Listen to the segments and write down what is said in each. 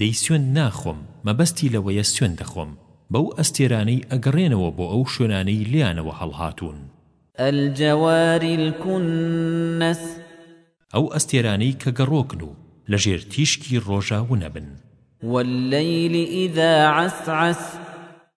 دەی سوێند ناخۆم، مەبەستی لەوەیە سوێند دەخۆم بەو ئەستێرانەی ئەگەڕێنەوە بۆ ئەو شوێنانەی لێیانەوە هەڵهاتوون. الجوار الکنس. ئەو ئەستێرانەی کە گەڕۆکن و لە ژێر تیشکی ڕۆژا ونەبن. واللیل اذا عسعس.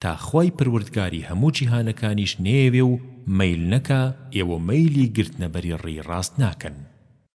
تا خوای پروردگاری هەموو جیهانەکانیش نەیەوێ و مەیل نەکا ئێوە مەیلی گرتنە بەری ڕێی ڕاست ناکەن.